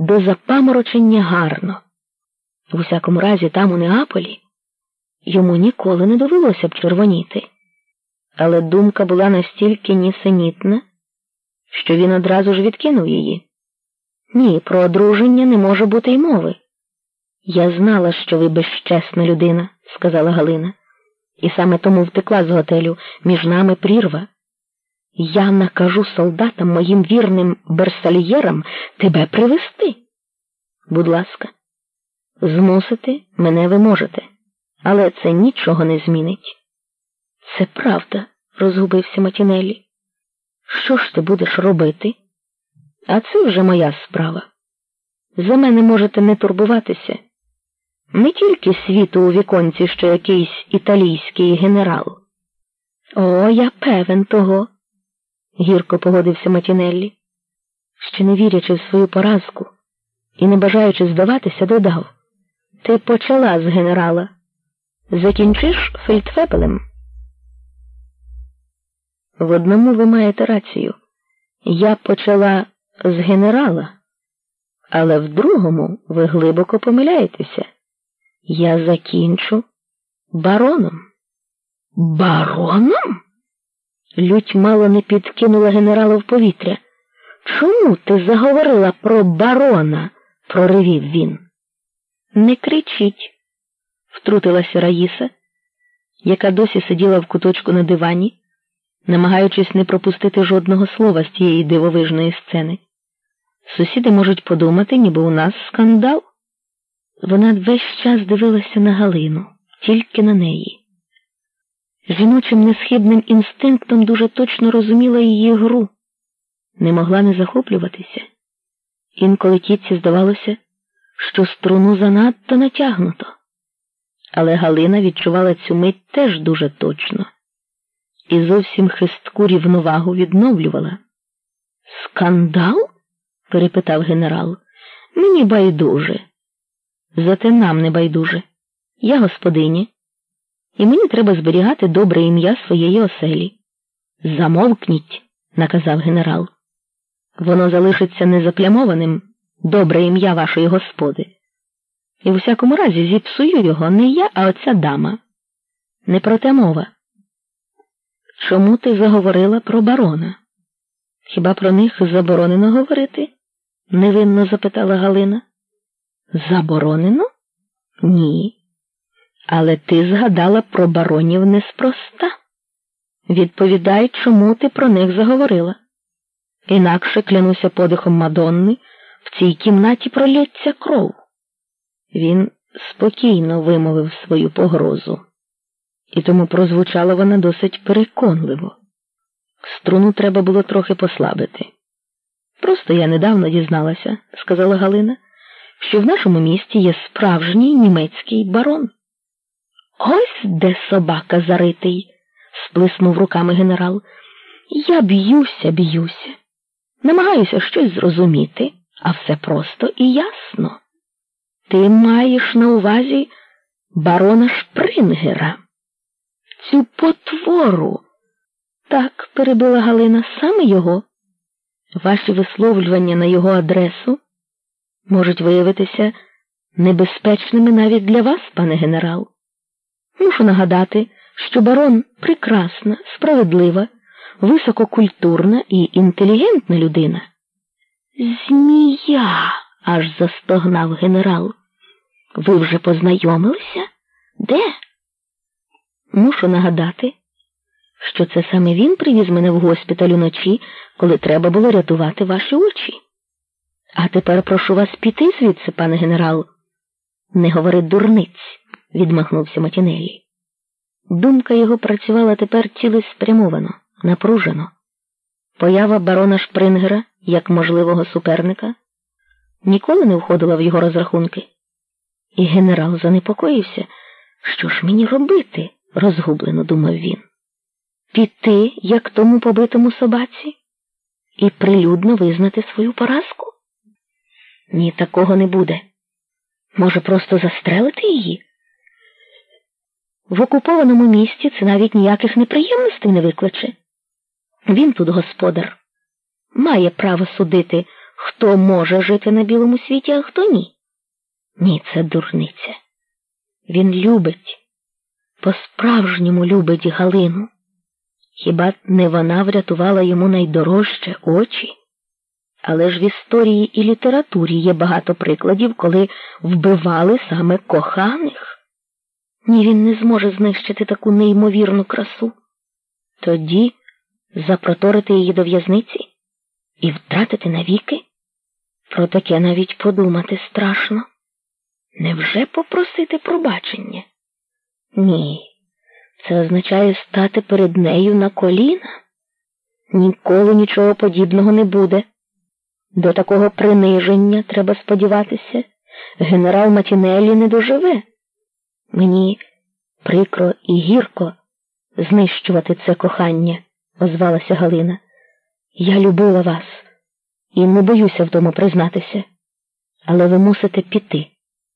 до запаморочення гарно. В усякому разі, там, у Неаполі, йому ніколи не довелося б червоніти. Але думка була настільки нісенітна, що він одразу ж відкинув її. Ні, про одруження не може бути й мови. Я знала, що ви безчесна людина, сказала Галина, і саме тому втекла з готелю між нами прірва. Я накажу солдатам моїм вірним берсальєрам тебе привести. Будь ласка, змусити мене ви можете, але це нічого не змінить. Це правда, розгубився Матінелі. Що ж ти будеш робити? А це вже моя справа. За мене можете не турбуватися. Не тільки світу у віконці, що якийсь італійський генерал. О, я певен того, гірко погодився Матінеллі. Ще не вірячи в свою поразку і не бажаючи здаватися, додав Ти почала з генерала. Закінчиш фельдфебелем. В одному ви маєте рацію. Я почала з генерала, але в другому ви глибоко помиляєтеся. Я закінчу бароном. Бароном? Лють мало не підкинула генерала в повітря. Чому ти заговорила про барона? проривів він. Не кричіть, втрутилася Раїса, яка досі сиділа в куточку на дивані намагаючись не пропустити жодного слова з тієї дивовижної сцени. Сусіди можуть подумати, ніби у нас скандал. Вона весь час дивилася на Галину, тільки на неї. Жіночим несхибним інстинктом дуже точно розуміла її гру, не могла не захоплюватися. Інколи тітці здавалося, що струну занадто натягнуто. Але Галина відчувала цю мить теж дуже точно і зовсім хистку рівновагу відновлювала. Скандал? перепитав генерал. Мені байдуже. Зате нам не байдуже. Я господиня, і мені треба зберігати добре ім'я своєї оселі. Замовкніть, наказав генерал. Воно залишиться незаплямованим добре ім'я вашої господи. І в усякому разі зіпсую його не я, а оця дама. Не про те мова. Чому ти заговорила про барона? Хіба про них заборонено говорити? невинно запитала Галина. Заборонено? Ні. Але ти згадала про баронів неспроста. Відповідай, чому ти про них заговорила. Інакше клянуся подихом Мадонни, в цій кімнаті пролється кров. Він спокійно вимовив свою погрозу і тому прозвучала вона досить переконливо. Струну треба було трохи послабити. Просто я недавно дізналася, сказала Галина, що в нашому місті є справжній німецький барон. Ось де собака заритий, сплеснув руками генерал. Я б'юся, б'юся. Намагаюся щось зрозуміти, а все просто і ясно. Ти маєш на увазі барона Шпрингера цю потвору. Так, перебила Галина, саме його. Ваші висловлювання на його адресу можуть виявитися небезпечними навіть для вас, пане генерал. Мушу нагадати, що барон прекрасна, справедлива, висококультурна і інтелігентна людина. Змія, аж застогнав генерал. Ви вже познайомилися? Де? Мушу нагадати, що це саме він привіз мене в госпіталь уночі, коли треба було рятувати ваші очі. А тепер прошу вас піти звідси, пане генерал. Не говори дурниць, відмахнувся Матінелі. Думка його працювала тепер цілеспрямовано, напружено. Поява барона Шпрингера як можливого суперника ніколи не входила в його розрахунки. І генерал занепокоївся, що ж мені робити розгублено думав він. Піти, як тому побитому собаці, і прилюдно визнати свою поразку? Ні, такого не буде. Може, просто застрелити її? В окупованому місті це навіть ніяких неприємностей не викличе. Він тут господар, має право судити, хто може жити на білому світі, а хто ні. Ні, це дурниця. Він любить, по-справжньому любить Галину. Хіба не вона врятувала йому найдорожче очі? Але ж в історії і літературі є багато прикладів, коли вбивали саме коханих. Ні, він не зможе знищити таку неймовірну красу. Тоді запроторити її до в'язниці і втратити навіки? Про таке навіть подумати страшно. Невже попросити пробачення? Ні, це означає стати перед нею на коліна. Ніколи нічого подібного не буде. До такого приниження, треба сподіватися, генерал Матінелі не доживе. Мені прикро і гірко знищувати це кохання, озвалася Галина. Я любила вас і не боюся вдома признатися, але ви мусите піти.